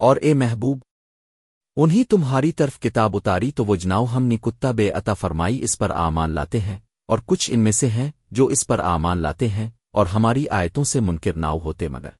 اور اے محبوب انہیں تمہاری طرف کتاب اتاری تو وہ جناؤ ہم نے کتا بے عطا فرمائی اس پر آمان لاتے ہیں، اور کچھ ان میں سے ہیں جو اس پر آمان لاتے ہیں اور ہماری آیتوں سے منکر ناؤ ہوتے مگر۔